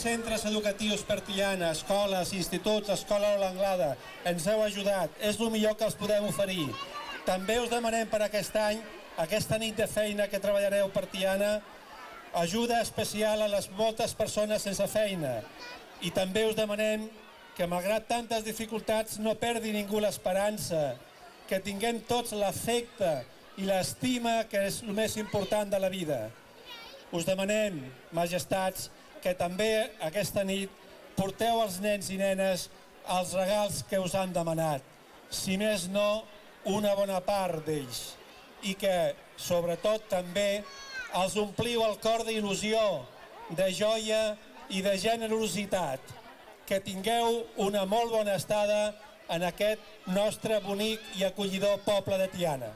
centres educatius per Tiana, escoles, instituts, escola l'Anglada, ens heu ajudat, és el millor que els podem oferir. També us demanem per aquest any, aquesta nit de feina que treballareu per Tiana, ajuda especial a les moltes persones sense feina. I també us demanem que malgrat tantes dificultats no perdi ningú l'esperança, que tinguem tots l'afecte i l'estima que és el més important de la vida. Us demanem, majestats, que també aquesta nit porteu als nens i nenes els regals que us han demanat. Si més no, una bona part d'ells. I que, sobretot, també els ompliu el cor d'il·lusió, de joia i de generositat. Que tingueu una molt bona estada en aquest nostre bonic i acollidor poble de Tiana.